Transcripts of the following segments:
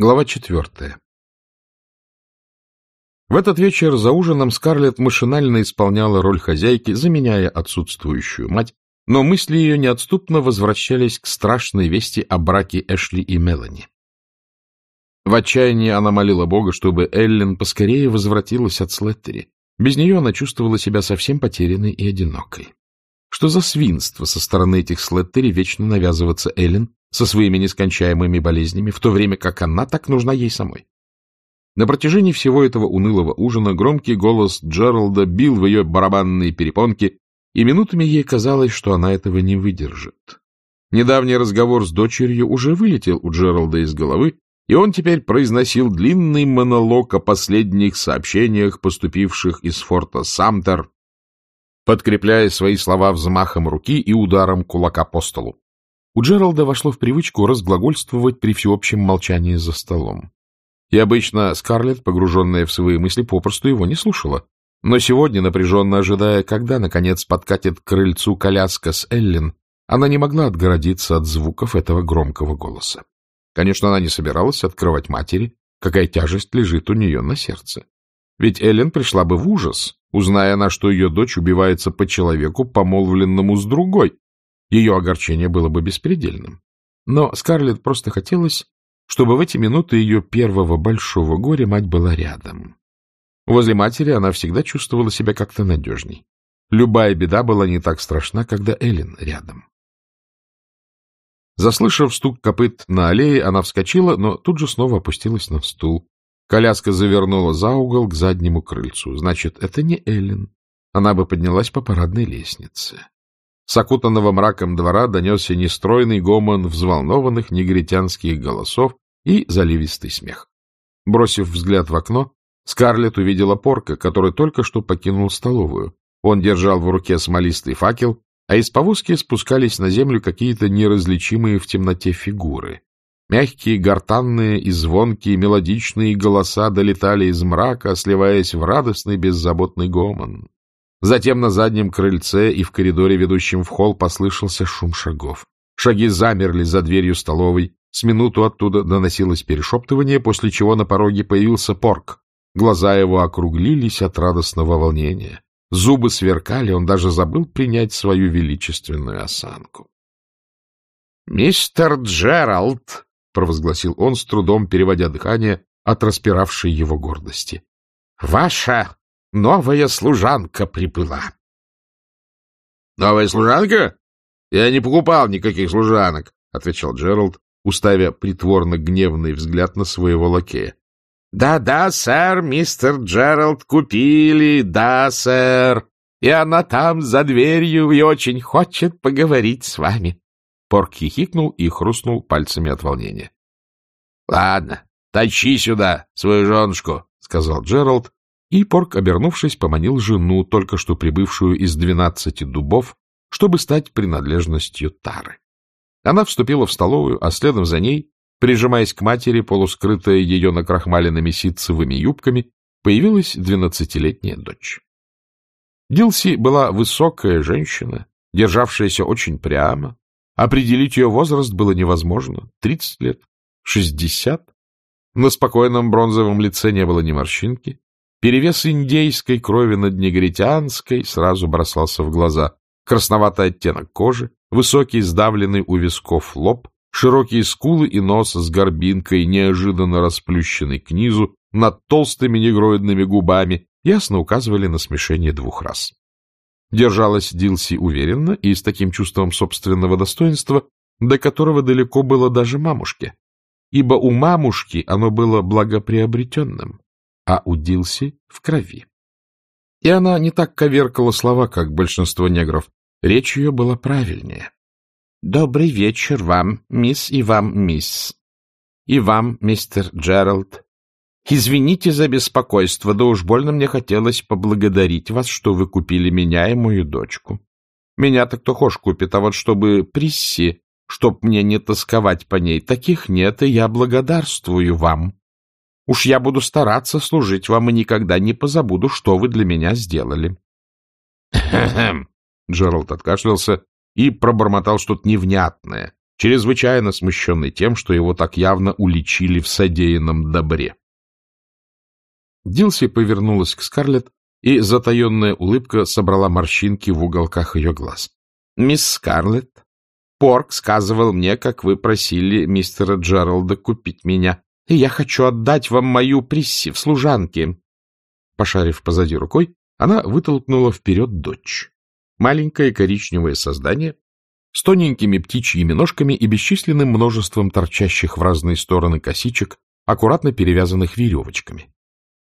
Глава четвертая. В этот вечер за ужином Скарлетт машинально исполняла роль хозяйки, заменяя отсутствующую мать, но мысли ее неотступно возвращались к страшной вести о браке Эшли и Мелани. В отчаянии она молила Бога, чтобы Эллен поскорее возвратилась от Слеттери. Без нее она чувствовала себя совсем потерянной и одинокой. Что за свинство со стороны этих Слеттери вечно навязываться Эллен со своими нескончаемыми болезнями, в то время как она так нужна ей самой. На протяжении всего этого унылого ужина громкий голос Джералда бил в ее барабанные перепонки, и минутами ей казалось, что она этого не выдержит. Недавний разговор с дочерью уже вылетел у Джералда из головы, и он теперь произносил длинный монолог о последних сообщениях, поступивших из форта Самтер, подкрепляя свои слова взмахом руки и ударом кулака по столу. У Джералда вошло в привычку разглагольствовать при всеобщем молчании за столом. И обычно Скарлетт, погруженная в свои мысли, попросту его не слушала. Но сегодня, напряженно ожидая, когда, наконец, подкатит к крыльцу коляска с Эллен, она не могла отгородиться от звуков этого громкого голоса. Конечно, она не собиралась открывать матери, какая тяжесть лежит у нее на сердце. Ведь Эллен пришла бы в ужас, узная она, что ее дочь убивается по человеку, помолвленному с другой, ее огорчение было бы беспредельным. Но Скарлетт просто хотелось, чтобы в эти минуты ее первого большого горя мать была рядом. Возле матери она всегда чувствовала себя как-то надежней. Любая беда была не так страшна, когда Эллен рядом. Заслышав стук копыт на аллее, она вскочила, но тут же снова опустилась на стул. Коляска завернула за угол к заднему крыльцу. Значит, это не Эллен. Она бы поднялась по парадной лестнице. С окутанного мраком двора донесся нестройный гомон взволнованных негритянских голосов и заливистый смех. Бросив взгляд в окно, Скарлетт увидела порка, который только что покинул столовую. Он держал в руке смолистый факел, а из повозки спускались на землю какие-то неразличимые в темноте фигуры. Мягкие, гортанные и звонкие мелодичные голоса долетали из мрака, сливаясь в радостный беззаботный гомон. Затем на заднем крыльце и в коридоре, ведущем в холл, послышался шум шагов. Шаги замерли за дверью столовой. С минуту оттуда доносилось перешептывание, после чего на пороге появился порк. Глаза его округлились от радостного волнения. Зубы сверкали, он даже забыл принять свою величественную осанку. — Мистер Джеральд! — провозгласил он, с трудом переводя дыхание от распиравшей его гордости. — Ваша новая служанка прибыла. — Новая служанка? Я не покупал никаких служанок, — отвечал Джеральд, уставя притворно гневный взгляд на своего лакея. «Да, — Да-да, сэр, мистер Джеральд, купили, да, сэр. И она там, за дверью, и очень хочет поговорить с вами. Порк хихикнул и хрустнул пальцами от волнения. — Ладно, тащи сюда свою женушку, — сказал Джеральд, и Порк, обернувшись, поманил жену, только что прибывшую из двенадцати дубов, чтобы стать принадлежностью Тары. Она вступила в столовую, а следом за ней, прижимаясь к матери, полускрытая ее накрахмаленными ситцевыми юбками, появилась двенадцатилетняя дочь. Дилси была высокая женщина, державшаяся очень прямо. Определить ее возраст было невозможно. Тридцать лет, шестьдесят. На спокойном бронзовом лице не было ни морщинки. Перевес индейской крови над негритянской сразу бросался в глаза. Красноватый оттенок кожи, высокий сдавленный у висков лоб, широкие скулы и нос с горбинкой, неожиданно расплющенный к низу, над толстыми негроидными губами, ясно указывали на смешение двух рас. Держалась Дилси уверенно и с таким чувством собственного достоинства, до которого далеко было даже мамушке, ибо у мамушки оно было благоприобретенным а у Дилси в крови. И она не так коверкала слова, как большинство негров. Речь ее была правильнее. — Добрый вечер вам, мисс, и вам, мисс. И вам, мистер Джеральд. Извините за беспокойство, да уж больно мне хотелось поблагодарить вас, что вы купили меня и мою дочку. Меня-то кто хошь купит, а вот чтобы Присси, чтоб мне не тосковать по ней, таких нет, и я благодарствую вам. Уж я буду стараться служить вам и никогда не позабуду, что вы для меня сделали. — Джеральд откашлялся и пробормотал что-то невнятное, чрезвычайно смущенный тем, что его так явно уличили в содеянном добре. Дилси повернулась к Скарлетт, и затаенная улыбка собрала морщинки в уголках ее глаз. — Мисс Скарлетт, Порк сказывал мне, как вы просили мистера Джералда купить меня, и я хочу отдать вам мою присси в служанке. Пошарив позади рукой, она вытолкнула вперед дочь. Маленькое коричневое создание с тоненькими птичьими ножками и бесчисленным множеством торчащих в разные стороны косичек, аккуратно перевязанных веревочками.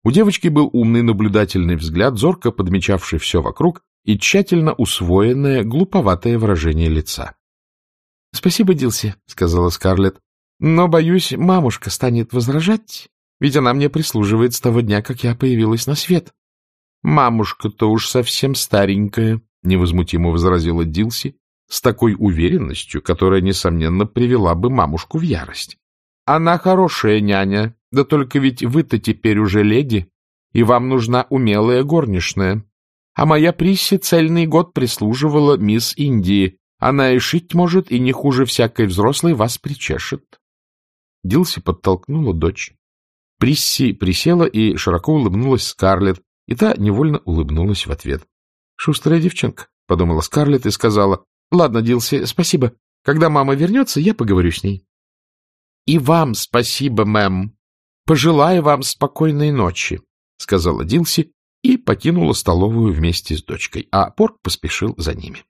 У девочки был умный наблюдательный взгляд, зорко подмечавший все вокруг и тщательно усвоенное глуповатое выражение лица. — Спасибо, Дилси, — сказала Скарлетт. — Но, боюсь, мамушка станет возражать, ведь она мне прислуживает с того дня, как я появилась на свет. — Мамушка-то уж совсем старенькая, — невозмутимо возразила Дилси, с такой уверенностью, которая, несомненно, привела бы мамушку в ярость. — Она хорошая няня, да только ведь вы-то теперь уже леди, и вам нужна умелая горничная. А моя Присси цельный год прислуживала мисс Индии, она и шить может, и не хуже всякой взрослой вас причешет. Дилси подтолкнула дочь. Присси присела и широко улыбнулась Скарлетт, и та невольно улыбнулась в ответ. — Шустрая девчонка, — подумала Скарлетт и сказала. — Ладно, Дилси, спасибо. Когда мама вернется, я поговорю с ней. — И вам спасибо, мэм. Пожелаю вам спокойной ночи, — сказала Дилси и покинула столовую вместе с дочкой, а Порк поспешил за ними.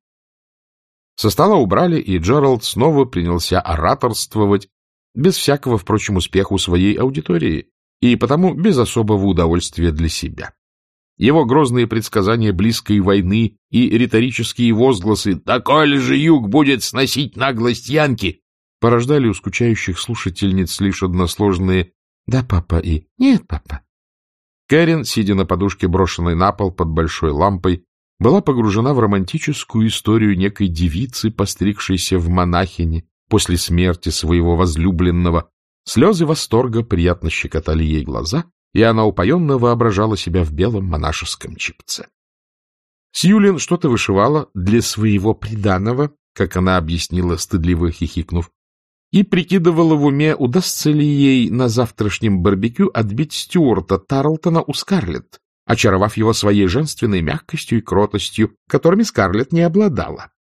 Со стола убрали, и Джеральд снова принялся ораторствовать, без всякого, впрочем, успеха у своей аудитории, и потому без особого удовольствия для себя. Его грозные предсказания близкой войны и риторические возгласы «Такой же юг будет сносить наглость Янки!» порождали у скучающих слушательниц лишь односложные «Да, папа» и «Нет, папа». Кэрин, сидя на подушке, брошенной на пол под большой лампой, была погружена в романтическую историю некой девицы, постригшейся в монахине после смерти своего возлюбленного. Слезы восторга приятно щекотали ей глаза, и она упоенно воображала себя в белом монашеском чипце. Сьюлин что-то вышивала для своего приданого, как она объяснила, стыдливо хихикнув, и прикидывала в уме, удастся ли ей на завтрашнем барбекю отбить Стюарта Тарлтона у Скарлетт, очаровав его своей женственной мягкостью и кротостью, которыми Скарлетт не обладала.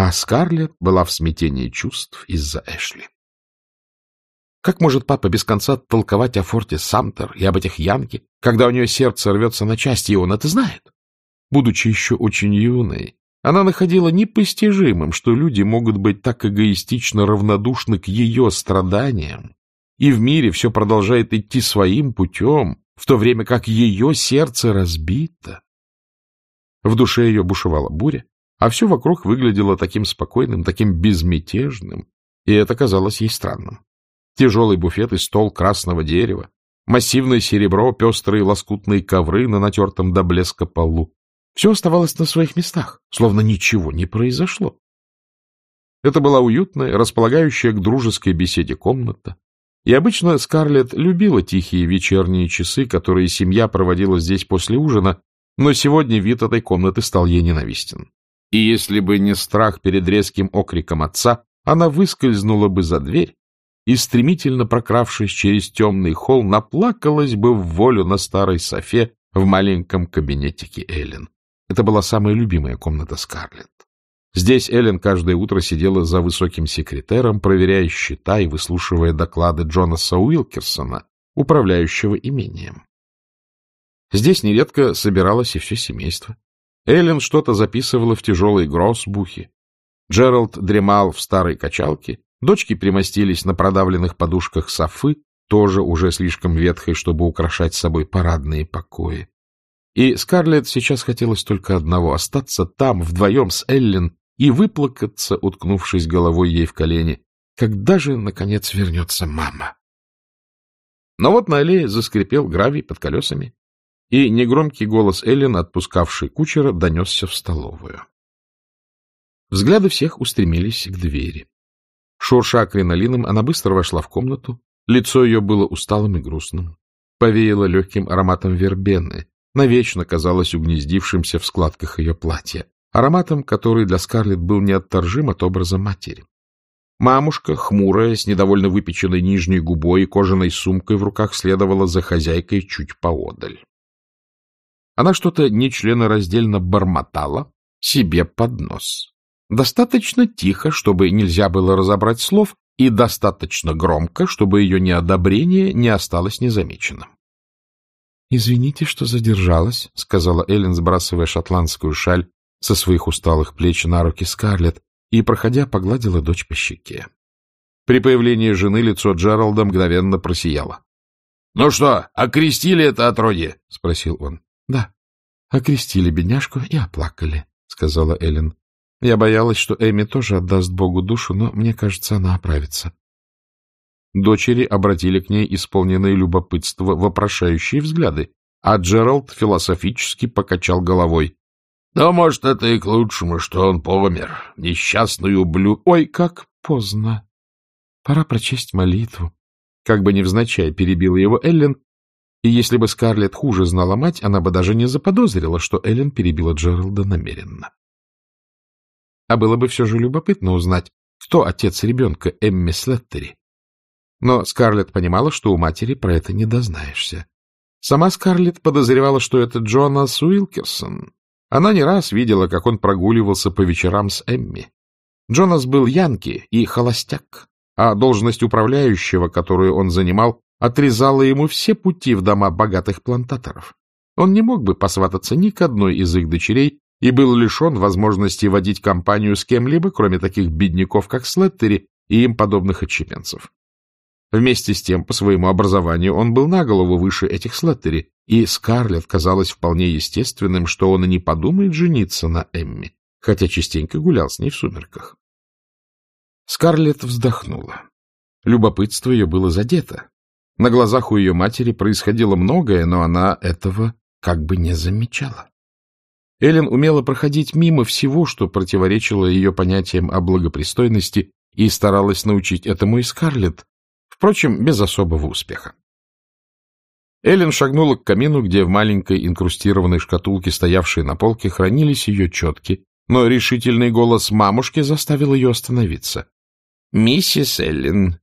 А Скарлетт была в смятении чувств из-за Эшли. Как может папа без конца толковать о форте Самтер и об этих Янке, когда у нее сердце рвется на части, и он это знает? Будучи еще очень юной, она находила непостижимым, что люди могут быть так эгоистично равнодушны к ее страданиям, и в мире все продолжает идти своим путем, в то время как ее сердце разбито. В душе ее бушевала буря, а все вокруг выглядело таким спокойным, таким безмятежным, и это казалось ей странным. Тяжелый буфет и стол красного дерева, массивное серебро, пестрые лоскутные ковры на натертом до блеска полу. Все оставалось на своих местах, словно ничего не произошло. Это была уютная, располагающая к дружеской беседе комната, и обычно Скарлетт любила тихие вечерние часы, которые семья проводила здесь после ужина, но сегодня вид этой комнаты стал ей ненавистен. И если бы не страх перед резким окриком отца, она выскользнула бы за дверь и, стремительно прокравшись через темный холл, наплакалась бы в волю на старой софе в маленьком кабинетике Эллен. Это была самая любимая комната Скарлетт. Здесь Эллен каждое утро сидела за высоким секретером, проверяя счета и выслушивая доклады Джонаса Уилкерсона, управляющего имением. Здесь нередко собиралось и все семейство. Эллен что-то записывала в тяжелой гроссбухе. Джеральд дремал в старой качалке, дочки примостились на продавленных подушках софы, тоже уже слишком ветхой, чтобы украшать собой парадные покои. И Скарлетт сейчас хотелось только одного — остаться там, вдвоем с Эллен, и выплакаться, уткнувшись головой ей в колени. Когда же, наконец, вернется мама? Но вот на аллее заскрипел гравий под колесами, и негромкий голос Эллен, отпускавший кучера, донесся в столовую. Взгляды всех устремились к двери. Шурша кринолином, она быстро вошла в комнату, лицо ее было усталым и грустным. Повеяло легким ароматом вербены, навечно казалось угнездившимся в складках ее платья ароматом, который для Скарлетт был неотторжим от образа матери. Мамушка, хмурая, с недовольно выпеченной нижней губой и кожаной сумкой в руках, следовала за хозяйкой чуть поодаль. Она что-то нечленораздельно бормотала себе под нос. Достаточно тихо, чтобы нельзя было разобрать слов, и достаточно громко, чтобы ее неодобрение не осталось незамеченным. — Извините, что задержалась, — сказала Эллен, сбрасывая шотландскую шаль со своих усталых плеч на руки Скарлетт и, проходя, погладила дочь по щеке. При появлении жены лицо Джералда мгновенно просияло. — Ну что, окрестили это отродье? — спросил он. — Да, окрестили бедняжку и оплакали, — сказала Эллен. Я боялась, что Эми тоже отдаст Богу душу, но мне кажется, она оправится. Дочери обратили к ней исполненные любопытства вопрошающие взгляды, а Джеральд философически покачал головой. — Да, может, это и к лучшему, что он помер. Несчастный ублюдок. Ой, как поздно. Пора прочесть молитву. Как бы невзначай перебила его Эллен, и если бы Скарлетт хуже знала мать, она бы даже не заподозрила, что Эллен перебила Джералда намеренно. А было бы все же любопытно узнать, кто отец ребенка Эмми Слеттери. Но Скарлетт понимала, что у матери про это не дознаешься. Сама Скарлетт подозревала, что это Джонас Уилкерсон. Она не раз видела, как он прогуливался по вечерам с Эмми. Джонас был янки и холостяк, а должность управляющего, которую он занимал, отрезала ему все пути в дома богатых плантаторов. Он не мог бы посвататься ни к одной из их дочерей и был лишен возможности водить компанию с кем-либо, кроме таких бедняков, как Слеттери и им подобных отщепенцев. Вместе с тем, по своему образованию, он был на голову выше этих Слеттери, и Скарлетт казалось вполне естественным, что он и не подумает жениться на Эмми, хотя частенько гулял с ней в сумерках. Скарлетт вздохнула. Любопытство ее было задето. На глазах у ее матери происходило многое, но она этого как бы не замечала. Эллен умела проходить мимо всего, что противоречило ее понятиям о благопристойности, и старалась научить этому и Скарлетт, Впрочем, без особого успеха. Эллен шагнула к камину, где в маленькой инкрустированной шкатулке, стоявшей на полке, хранились ее четки, но решительный голос мамушки заставил ее остановиться. — Миссис Эллен,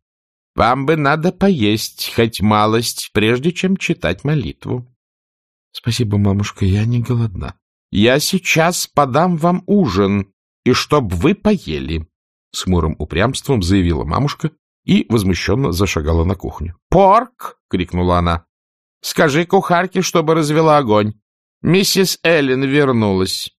вам бы надо поесть хоть малость, прежде чем читать молитву. — Спасибо, мамушка, я не голодна. — Я сейчас подам вам ужин, и чтоб вы поели, — с хмурым упрямством заявила мамушка и возмущенно зашагала на кухню. «Порк!» — крикнула она. «Скажи кухарке, чтобы развела огонь. Миссис Эллен вернулась».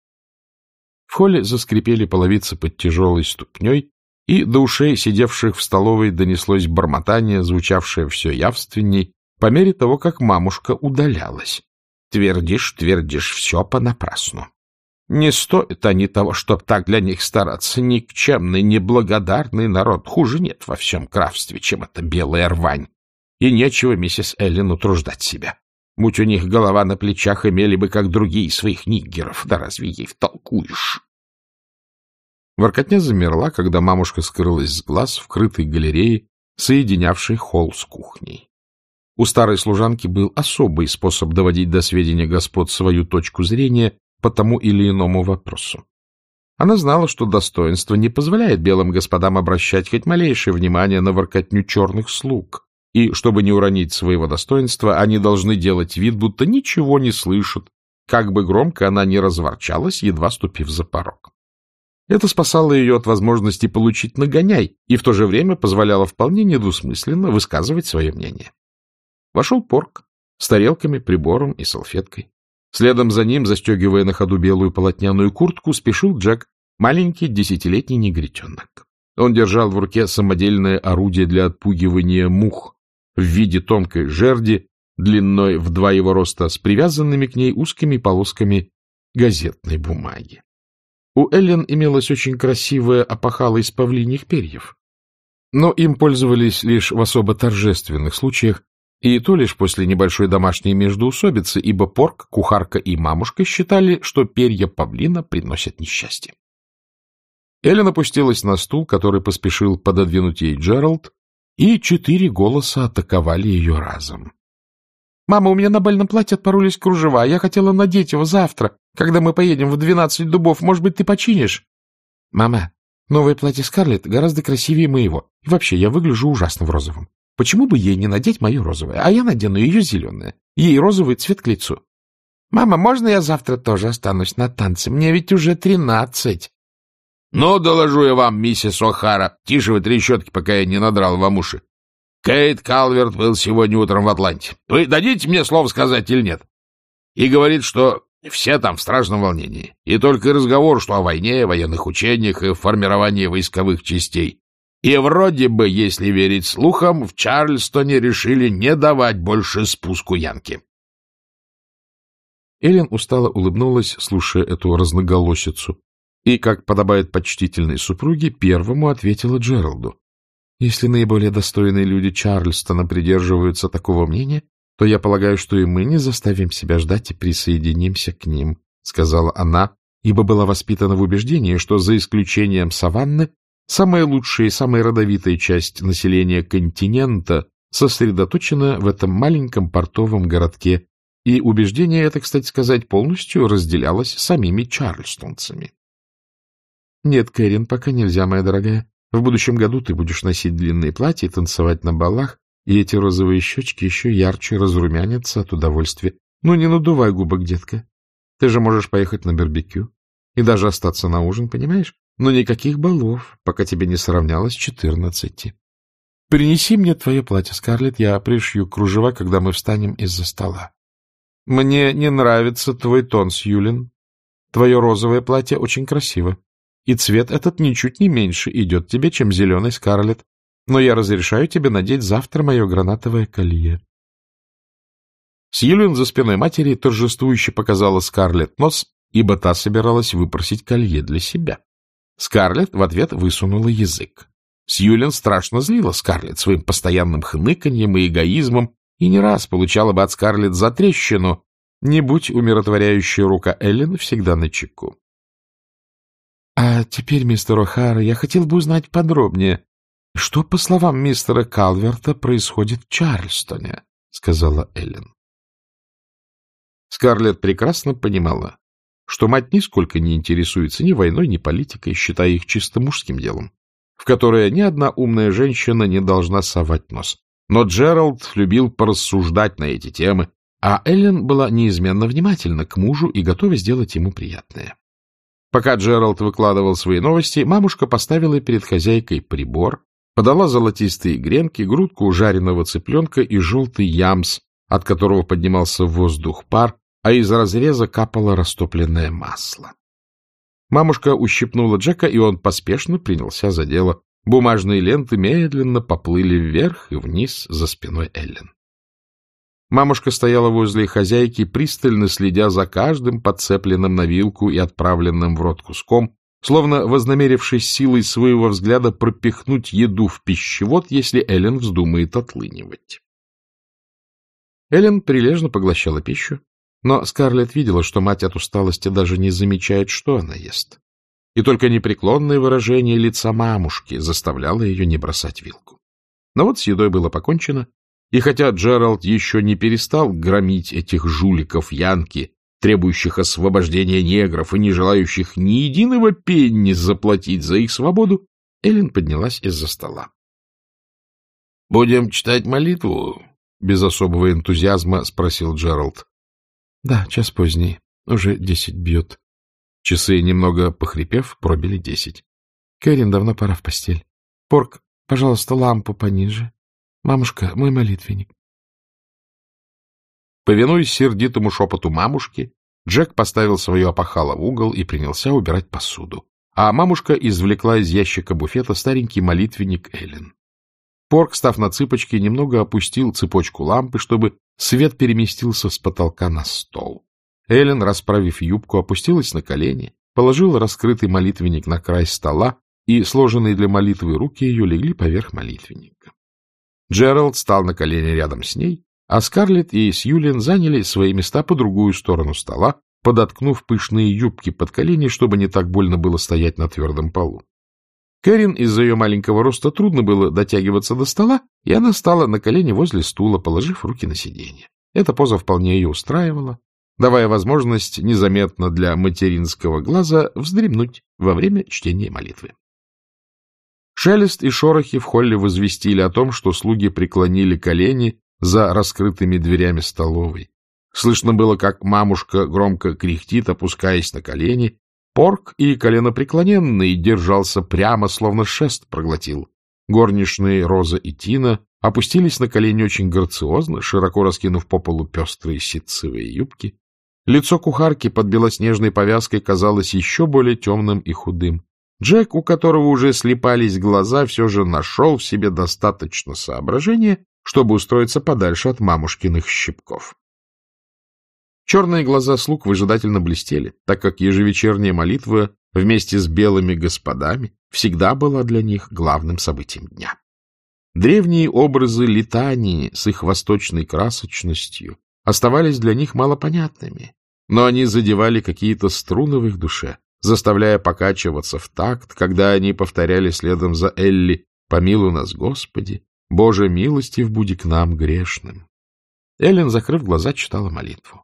В холле заскрипели половицы под тяжелой ступней, и до ушей сидевших в столовой донеслось бормотание, звучавшее все явственней, по мере того, как мамушка удалялась. «Твердишь, твердишь, все понапрасну». Не стоит они того, чтоб так для них стараться. Никчемный, неблагодарный народ. Хуже нет во всем крафстве, чем эта белая рвань. И нечего миссис Эллен утруждать себя. Будь у них голова на плечах, имели бы, как другие, своих ниггеров. Да разве ей втолкуешь? Воркотня замерла, когда мамушка скрылась с глаз в крытой галерее, соединявшей холл с кухней. У старой служанки был особый способ доводить до сведения господ свою точку зрения по тому или иному вопросу. Она знала, что достоинство не позволяет белым господам обращать хоть малейшее внимание на воркотню черных слуг, и, чтобы не уронить своего достоинства, они должны делать вид, будто ничего не слышат, как бы громко она ни разворчалась, едва ступив за порог. Это спасало ее от возможности получить нагоняй и в то же время позволяло вполне недвусмысленно высказывать свое мнение. Вошел порк с тарелками, прибором и салфеткой. Следом за ним, застегивая на ходу белую полотняную куртку, спешил Джек, маленький десятилетний негритенок. Он держал в руке самодельное орудие для отпугивания мух в виде тонкой жерди, длиной в два его роста, с привязанными к ней узкими полосками газетной бумаги. У Эллен имелась очень красивая опахала из павлиньих перьев, но им пользовались лишь в особо торжественных случаях, и то лишь после небольшой домашней междоусобицы, ибо порк, кухарка и мамушка считали, что перья павлина приносят несчастье. Эллен опустилась на стул, который поспешил пододвинуть ей Джеральд, и четыре голоса атаковали ее разом. — Мама, у меня на бальном платье отпоролись кружева. Я хотела надеть его завтра, когда мы поедем в двенадцать дубов. Может быть, ты починишь? — Мама, Новое платье Скарлетт гораздо красивее моего. И вообще, я выгляжу ужасно в розовом. Почему бы ей не надеть мое розовое, а я надену ее зеленое? Ей розовый цвет к лицу. — Мама, можно я завтра тоже останусь на танце? Мне ведь уже тринадцать. — Ну, доложу я вам, миссис О'Хара. Тише вы трещотки, пока я не надрал вам уши. Кейт Калверт был сегодня утром в Атланте. Вы дадите мне слово сказать или нет? И говорит, что все там в страшном волнении. И только разговор, что о войне, военных учениях и формировании войсковых частей. И вроде бы, если верить слухам, в Чарльстоне решили не давать больше спуску Янки. Эллен устало улыбнулась, слушая эту разноголосицу, и, как подобает почтительной супруге, первому ответила Джералду. «Если наиболее достойные люди Чарльстона придерживаются такого мнения, то я полагаю, что и мы не заставим себя ждать и присоединимся к ним», — сказала она, ибо была воспитана в убеждении, что за исключением саванны самая лучшая и самая родовитая часть населения континента сосредоточена в этом маленьком портовом городке, и убеждение это, кстати сказать, полностью разделялось самими чарльстонцами. — Нет, Кэрин, пока нельзя, моя дорогая. В будущем году ты будешь носить длинные платья и танцевать на балах, и эти розовые щечки еще ярче разрумянятся от удовольствия. Ну, не надувай губок, детка. Ты же можешь поехать на барбекю и даже остаться на ужин, понимаешь? Но никаких балов, пока тебе не сравнялось четырнадцати. Принеси мне твое платье, Скарлетт, я пришью кружева, когда мы встанем из-за стола. Мне не нравится твой тон, Сьюлин. Твое розовое платье очень красиво, и цвет этот ничуть не меньше идет тебе, чем зеленый, Скарлетт но я разрешаю тебе надеть завтра мое гранатовое колье. Сьюлин за спиной матери торжествующе показала Скарлетт нос, ибо та собиралась выпросить колье для себя. Скарлетт в ответ высунула язык. Сьюлин страшно злила Скарлетт своим постоянным хныканьем и эгоизмом и не раз получала бы от Скарлетт затрещину, не будь умиротворяющая рука Эллен всегда на чеку. — А теперь, мистер О'Хара, я хотел бы узнать подробнее, что, по словам мистера Калверта, происходит в Чарльстоне? — сказала Эллен. Скарлетт прекрасно понимала, что мать нисколько не интересуется ни войной, ни политикой, считая их чисто мужским делом, в которое ни одна умная женщина не должна совать нос. Но Джеральд любил порассуждать на эти темы, а Эллен была неизменно внимательна к мужу и готова сделать ему приятное. Пока Джеральд выкладывал свои новости, мамушка поставила перед хозяйкой прибор, подала золотистые гренки, грудку жареного цыпленка и желтый ямс, от которого поднимался в воздух пар, а из разреза капало растопленное масло. Мамушка ущипнула Джека, и он поспешно принялся за дело. Бумажные ленты медленно поплыли вверх и вниз за спиной Эллен. Мамушка стояла возле хозяйки, пристально следя за каждым подцепленным на вилку и отправленным в рот куском, словно вознамерившись силой своего взгляда пропихнуть еду в пищевод, если Эллен вздумает отлынивать. Эллен прилежно поглощала пищу, но Скарлетт видела, что мать от усталости даже не замечает, что она ест. И только непреклонное выражение лица мамушки заставляло ее не бросать вилку. Но вот с едой было покончено, и хотя Джеральд еще не перестал громить этих жуликов Янки, требующих освобождения негров и не желающих ни единого пенни заплатить за их свободу, Эллен поднялась из-за стола. — Будем читать молитву? — без особого энтузиазма спросил Джеральд. — Да, час поздний. Уже десять бьет. Часы, немного похрипев, пробили десять. — Кэрин, давно пора в постель. Порк, пожалуйста, лампу пониже. Мамушка, мой молитвенник. Повинуясь сердитому шепоту мамушки, Джек поставил свое опахало в угол и принялся убирать посуду. А мамушка извлекла из ящика буфета старенький молитвенник Эллен. Порк, став на цыпочки, немного опустил цепочку лампы, чтобы свет переместился с потолка на стол. Эллен, расправив юбку, опустилась на колени, положила раскрытый молитвенник на край стола, и сложенные для молитвы руки ее легли поверх молитвенника. Джеральд стал на колени рядом с ней а Скарлетт и Сьюлин заняли свои места по другую сторону стола, подоткнув пышные юбки под колени, чтобы не так больно было стоять на твердом полу. Кэрин из-за ее маленького роста трудно было дотягиваться до стола, и она стала на колени возле стула, положив руки на сиденье. Эта поза вполне ее устраивала, давая возможность незаметно для материнского глаза вздремнуть во время чтения молитвы. Шелест и шорохи в холле возвестили о том, что слуги преклонили колени за раскрытыми дверями столовой. Слышно было, как мамушка громко кряхтит, опускаясь на колени. Порк и коленопреклоненный держался прямо, словно шест проглотил. Горничные Роза и Тина опустились на колени очень грациозно, широко раскинув по полу пестрые ситцевые юбки. Лицо кухарки под белоснежной повязкой казалось еще более темным и худым. Джек, у которого уже слепались глаза, все же нашел в себе достаточно соображения, чтобы устроиться подальше от мамушкиных щипков. Черные глаза слуг выжидательно блестели, так как ежевечерняя молитва вместе с белыми господами всегда была для них главным событием дня. Древние образы летании с их восточной красочностью оставались для них малопонятными, но они задевали какие-то струны в их душе, заставляя покачиваться в такт, когда они повторяли следом за Элли «Помилуй нас, Господи! Боже, милостив буди к нам, грешным!» Эллен, закрыв глаза, читала молитву.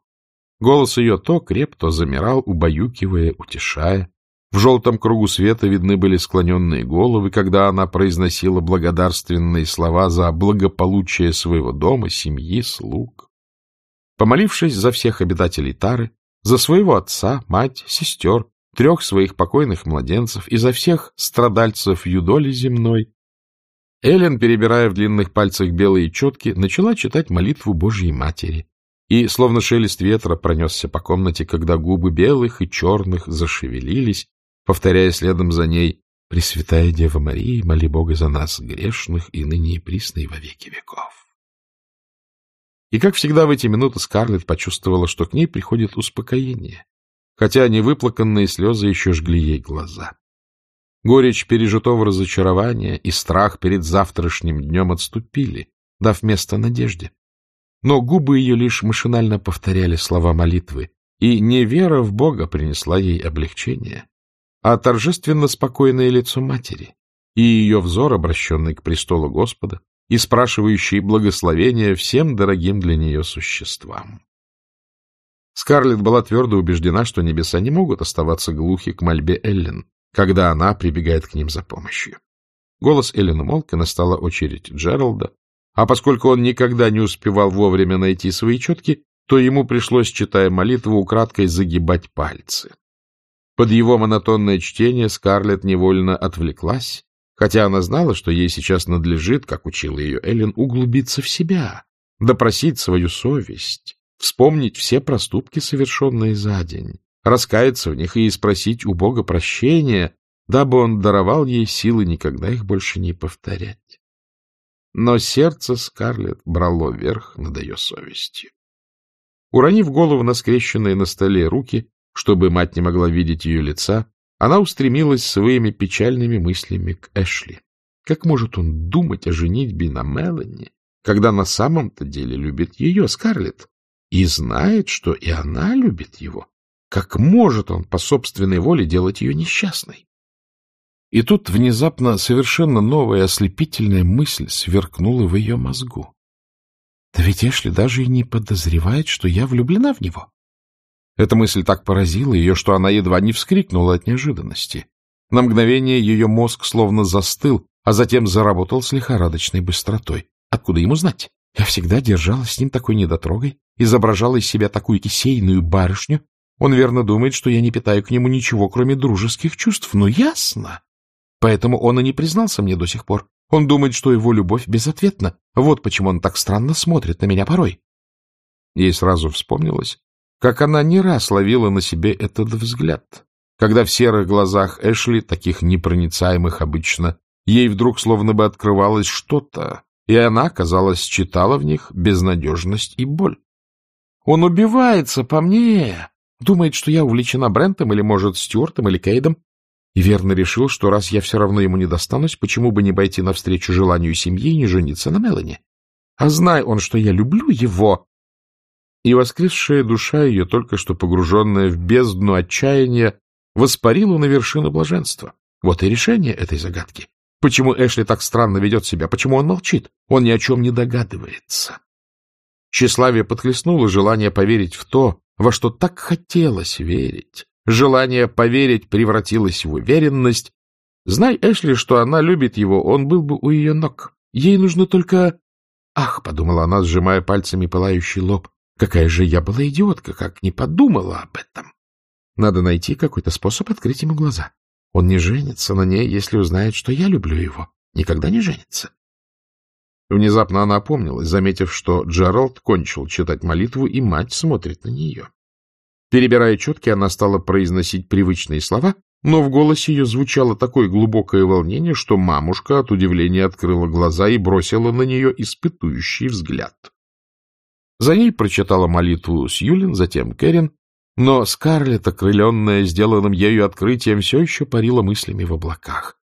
Голос ее то креп, то замирал, убаюкивая, утешая. В желтом кругу света видны были склоненные головы, когда она произносила благодарственные слова за благополучие своего дома, семьи, слуг. Помолившись за всех обитателей Тары, за своего отца, мать, сестер, трех своих покойных младенцев и за всех страдальцев юдоли земной, Эллен, перебирая в длинных пальцах белые четки, начала читать молитву Божьей Матери. И, словно шелест ветра, пронесся по комнате, когда губы белых и черных зашевелились, повторяя следом за ней «Пресвятая Дева Мария, моли Бога за нас, грешных, и ныне и присно, и во веки веков». И, как всегда, в эти минуты Скарлетт почувствовала, что к ней приходит успокоение, хотя невыплаканные слезы еще жгли ей глаза. Горечь пережитого разочарования и страх перед завтрашним днем отступили, дав место надежде. Но губы ее лишь машинально повторяли слова молитвы, и не вера в Бога принесла ей облегчение, а торжественно спокойное лицо матери и ее взор, обращенный к престолу Господа и спрашивающий благословения всем дорогим для нее существам. Скарлетт была твердо убеждена, что небеса не могут оставаться глухи к мольбе Эллен, когда она прибегает к ним за помощью. Голос Эллен умолк, и настала очередь Джералда, а поскольку он никогда не успевал вовремя найти свои четки, то ему пришлось, читая молитву, украдкой загибать пальцы. Под его монотонное чтение Скарлетт невольно отвлеклась, хотя она знала, что ей сейчас надлежит, как учила ее Эллен, углубиться в себя, допросить свою совесть, вспомнить все проступки, совершенные за день, раскаяться в них и спросить у Бога прощения, дабы он даровал ей силы никогда их больше не повторять. Но сердце Скарлетт брало верх над ее совестью. Уронив голову на скрещенные на столе руки, чтобы мать не могла видеть ее лица, она устремилась своими печальными мыслями к Эшли. Как может он думать о женитьбе на Мелани, когда на самом-то деле любит ее, Скарлетт? И знает, что и она любит его. Как может он по собственной воле делать ее несчастной? И тут внезапно совершенно новая ослепительная мысль сверкнула в ее мозгу. Да ведь Эшли даже и не подозревает, что я влюблена в него. Эта мысль так поразила ее, что она едва не вскрикнула от неожиданности. На мгновение ее мозг словно застыл, а затем заработал с лихорадочной быстротой. Откуда ему знать? Я всегда держалась с ним такой недотрогой, изображала из себя такую кисейную барышню. Он верно думает, что я не питаю к нему ничего, кроме дружеских чувств. Ну, ясно. Поэтому он и не признался мне до сих пор. Он думает, что его любовь безответна. Вот почему он так странно смотрит на меня порой. Ей сразу вспомнилось, как она не раз ловила на себе этот взгляд, когда в серых глазах Эшли, таких непроницаемых обычно, ей вдруг словно бы открывалось что-то, и она, казалось, читала в них безнадежность и боль. Он убивается по мне, думает, что я увлечена Брентом или, может, Стюартом или Кейдом, и верно решил, что раз я все равно ему не достанусь, почему бы не пойти навстречу желанию семьи и не жениться на Мелани? А зная он, что я люблю его... И воскресшая душа ее, только что погруженная в бездну отчаяния, воспарила на вершину блаженства. Вот и решение этой загадки. Почему Эшли так странно ведет себя? Почему он молчит? Он ни о чем не догадывается. Тщеславие подхлестнуло желание поверить в то, во что так хотелось верить. Желание поверить превратилось в уверенность, Знай, Эшли, что она любит его, он был бы у ее ног. Ей нужно только... Ах, — подумала она, сжимая пальцами пылающий лоб, — какая же я была идиотка, как не подумала об этом. Надо найти какой-то способ открыть ему глаза. Он не женится на ней, если узнает, что я люблю его. Никогда не женится. Внезапно она опомнилась, заметив, что Джеральд кончил читать молитву, и мать смотрит на нее. Перебирая четки, она стала произносить привычные слова, но в голосе ее звучало такое глубокое волнение, что мамушка от удивления открыла глаза и бросила на нее испытующий взгляд. За ней прочитала молитву Сьюлин, затем Кэрин, но Скарлетт, окрыленная сделанным ею открытием, все еще парила мыслями в облаках.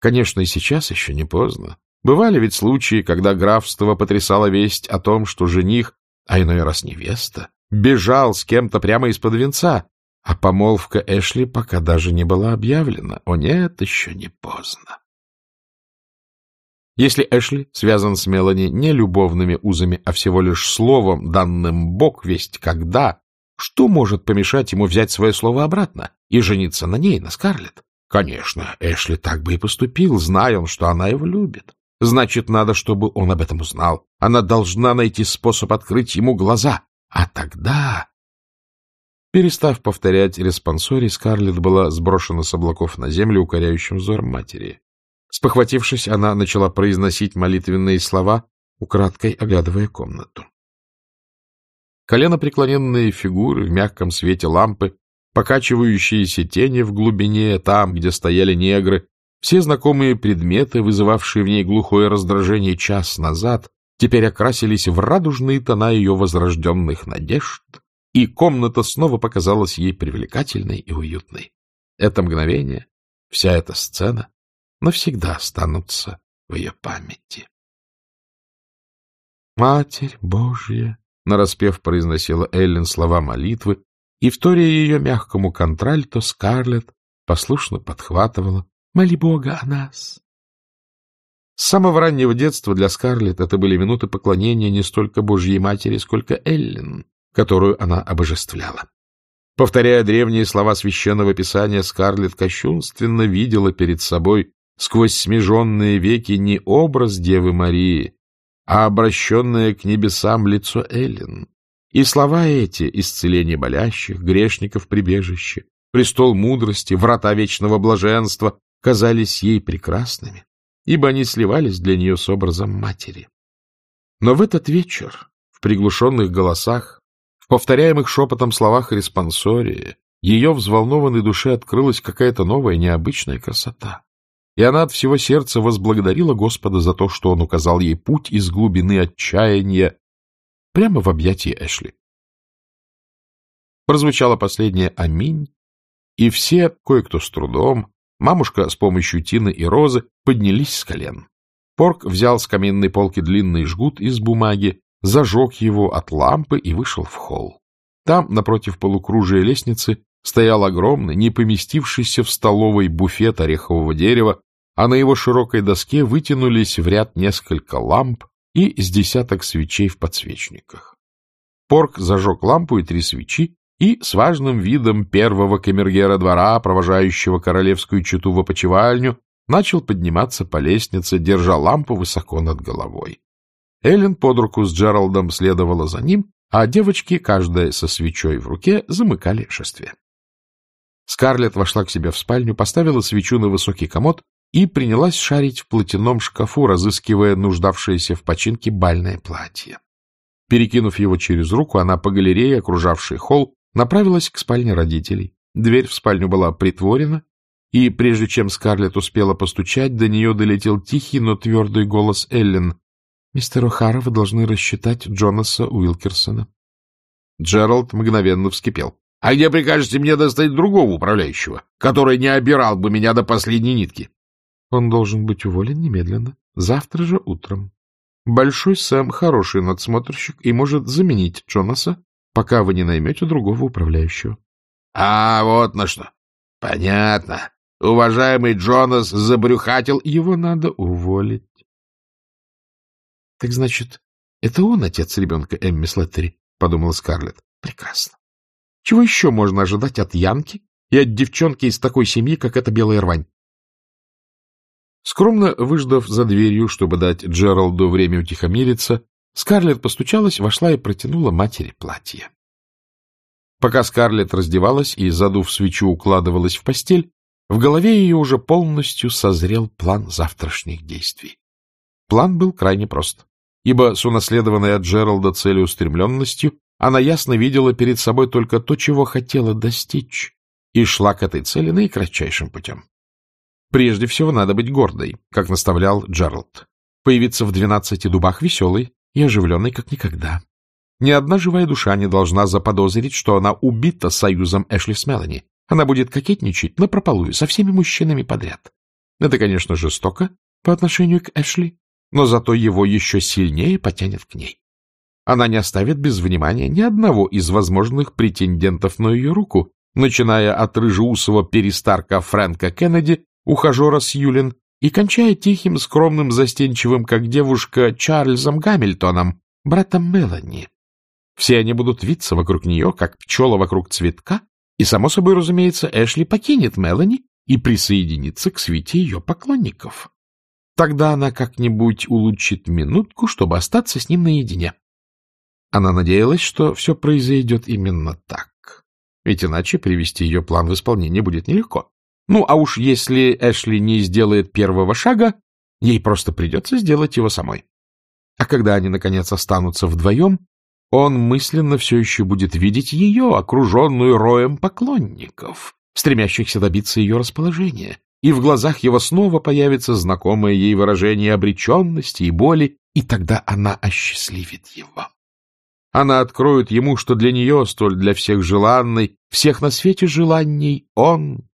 Конечно, и сейчас еще не поздно. Бывали ведь случаи, когда графство потрясало весть о том, что жених, а иной раз невеста, бежал с кем-то прямо из-под венца, а помолвка Эшли пока даже не была объявлена. О нет, еще не поздно. Если Эшли связан с Мелани не любовными узами, а всего лишь словом, данным Бог весть когда, что может помешать ему взять свое слово обратно и жениться на ней, на Скарлетт? Конечно, Эшли так бы и поступил, зная он, что она его любит. Значит, надо, чтобы он об этом узнал. Она должна найти способ открыть ему глаза. А тогда... Перестав повторять респонсорий, Скарлетт была сброшена с облаков на землю укоряющим взором матери. Спохватившись, она начала произносить молитвенные слова, украдкой оглядывая комнату. Колено преклоненные фигуры в мягком свете лампы, покачивающиеся тени в глубине, там, где стояли негры, все знакомые предметы, вызывавшие в ней глухое раздражение час назад, теперь окрасились в радужные тона ее возрожденных надежд, и комната снова показалась ей привлекательной и уютной. Это мгновение, вся эта сцена навсегда останутся в ее памяти. «Матерь Божья!» — нараспев произносила Эллен слова молитвы, и, вторя ее мягкому контральто, Скарлетт послушно подхватывала Моли Бога о нас. С самого раннего детства для Скарлетт это были минуты поклонения не столько Божьей Матери, сколько Эллен, которую она обожествляла. Повторяя древние слова священного писания, Скарлетт кощунственно видела перед собой сквозь смеженные веки не образ Девы Марии, а обращенное к небесам лицо Эллен. И слова эти — исцеление болящих, грешников прибежище, престол мудрости, врата вечного блаженства казались ей прекрасными, ибо они сливались для нее с образом матери. Но в этот вечер, в приглушенных голосах, в повторяемых шепотом словах респонсории, ее взволнованной душе открылась какая-то новая необычная красота. И она от всего сердца возблагодарила Господа за то, что он указал ей путь из глубины отчаяния прямо в объятии Эшли. Прозвучало последнее «Аминь», и все, кое-кто с трудом, Мамушка с помощью Тины и Розы поднялись с колен. Порк взял с каминной полки длинный жгут из бумаги, зажег его от лампы и вышел в холл. Там, напротив полукружия лестницы, стоял огромный, не поместившийся в столовой буфет орехового дерева, а на его широкой доске вытянулись в ряд несколько ламп и с десяток свечей в подсвечниках. Порк зажег лампу и три свечи и с важным видом первого камергера двора, провожающего королевскую читу в опочивальню, начал подниматься по лестнице, держа лампу высоко над головой. Эллен под руку с Джералдом следовала за ним, а девочки, каждая со свечой в руке, замыкали шествие. Скарлетт вошла к себе в спальню, поставила свечу на высокий комод и принялась шарить в платяном шкафу, разыскивая нуждавшееся в починке бальное платье. Перекинув его через руку, она по галерее, окружавшей холл, направилась к спальне родителей. Дверь в спальню была притворена, и прежде чем Скарлетт успела постучать, до нее долетел тихий, но твердый голос Эллен. — Мистер О'Хара, вы должны рассчитать Джонаса Уилкерсона. Джеральд мгновенно вскипел. — А где прикажете мне достать другого управляющего, который не обирал бы меня до последней нитки? — Он должен быть уволен немедленно, завтра же утром. Большой Сэм хороший надсмотрщик и может заменить Джонаса пока вы не наймете другого управляющего. — А, вот на что. Понятно. Уважаемый Джонас забрюхатил, его надо уволить. — Так значит, это он отец ребенка Эмми Слеттери? — подумала Скарлетт. — Прекрасно. Чего еще можно ожидать от Янки и от девчонки из такой семьи, как эта белая рвань? Скромно выждав за дверью, чтобы дать Джералду время утихомириться, Скарлетт постучалась, вошла и протянула матери платье. Пока Скарлетт раздевалась и, задув свечу, укладывалась в постель, в голове ее уже полностью созрел план завтрашних действий. План был крайне прост, ибо с унаследованной от Джералда целеустремленностью она ясно видела перед собой только то, чего хотела достичь, и шла к этой цели наикратчайшим путем. Прежде всего надо быть гордой, как наставлял Джеральд. Появиться в двенадцати дубах веселой и оживленной, как никогда. Ни одна живая душа не должна заподозрить, что она убита союзом Эшли с Мелани. Она будет кокетничать напропалую со всеми мужчинами подряд. Это, конечно, жестоко по отношению к Эшли, но зато его еще сильнее потянет к ней. Она не оставит без внимания ни одного из возможных претендентов на ее руку, начиная от рыжеусого перестарка Фрэнка Кеннеди ухажера Сьюлин, и кончая тихим, скромным, застенчивым, как девушка, Чарльзом Гамильтоном, братом Мелани. Все они будут виться вокруг нее, как пчела вокруг цветка, и, само собой разумеется, Эшли покинет Мелани и присоединится к свите ее поклонников. Тогда она как-нибудь улучшит минутку, чтобы остаться с ним наедине. Она надеялась, что все произойдет именно так. Ведь иначе привести ее план в исполнение будет нелегко. Ну, а уж если Эшли не сделает первого шага, ей просто придется сделать его самой. А когда они, наконец, останутся вдвоем, он мысленно все еще будет видеть ее, окруженную роем поклонников, стремящихся добиться ее расположения, и в глазах его снова появится знакомое ей выражение обреченности и боли, и тогда она осчастливит его. Она откроет ему, что для нее, столь для всех желанной, всех на свете желанней, он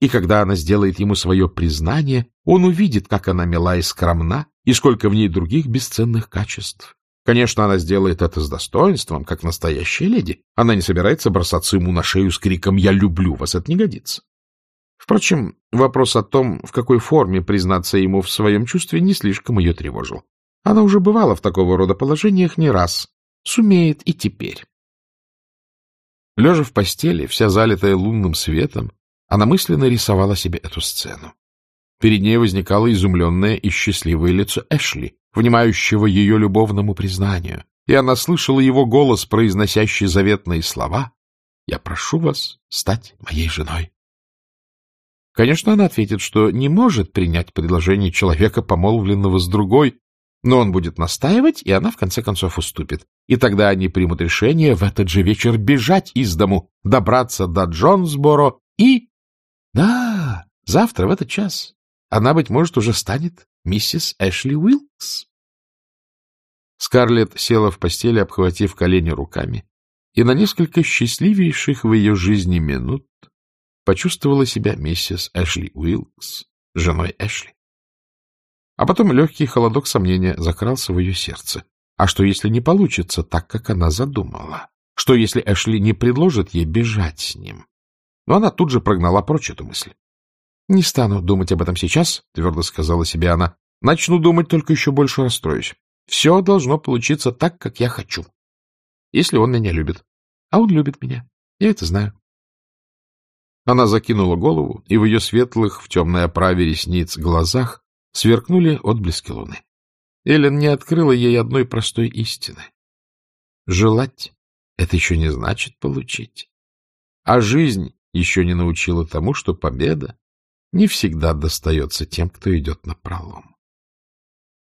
и когда она сделает ему свое признание, он увидит, как она мила и скромна, и сколько в ней других бесценных качеств. Конечно, она сделает это с достоинством, как настоящая леди. Она не собирается бросаться ему на шею с криком «Я люблю вас», это не годится. Впрочем, вопрос о том, в какой форме признаться ему в своем чувстве, не слишком ее тревожил. Она уже бывала в такого рода положениях не раз, сумеет и теперь. Лежа в постели, вся залитая лунным светом, она мысленно рисовала себе эту сцену. Перед ней возникало изумленное и счастливое лицо Эшли, внимающего ее любовному признанию, и она слышала его голос, произносящий заветные слова «Я прошу вас стать моей женой». Конечно, она ответит, что не может принять предложение человека, помолвленного с другой, но он будет настаивать, и она в конце концов уступит. И тогда они примут решение в этот же вечер бежать из дому, добраться до Джонсборо и да, завтра в этот час она, быть может, уже станет миссис Эшли Уилкс. Скарлетт села в постели, обхватив колени руками, и на несколько счастливейших в ее жизни минут почувствовала себя миссис Эшли Уилкс, женой Эшли. А потом легкий холодок сомнения закрался в ее сердце. А что, если не получится так, как она задумала? Что, если Эшли не предложит ей бежать с ним? Но она тут же прогнала прочь эту мысль. — Не стану думать об этом сейчас, — твердо сказала себе она. — Начну думать, только еще больше расстроюсь. Все должно получиться так, как я хочу. Если он меня любит. А он любит меня. Я это знаю. Она закинула голову, и в ее светлых, в темной оправе ресниц глазах сверкнули отблески луны. Эллен не открыла ей одной простой истины. Желать — это еще не значит получить. А жизнь еще не научила тому, что победа не всегда достается тем, кто идет на пролом.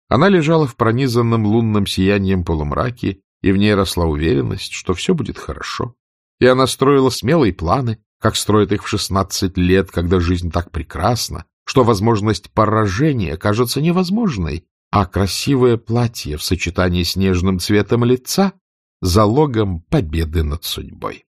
Она лежала в пронизанном лунным сиянием полумраке, и в ней росла уверенность, что все будет хорошо. И она строила смелые планы, как строит их в шестнадцать лет, когда жизнь так прекрасна, что возможность поражения кажется невозможной, а красивое платье в сочетании с нежным цветом лица — залогом победы над судьбой.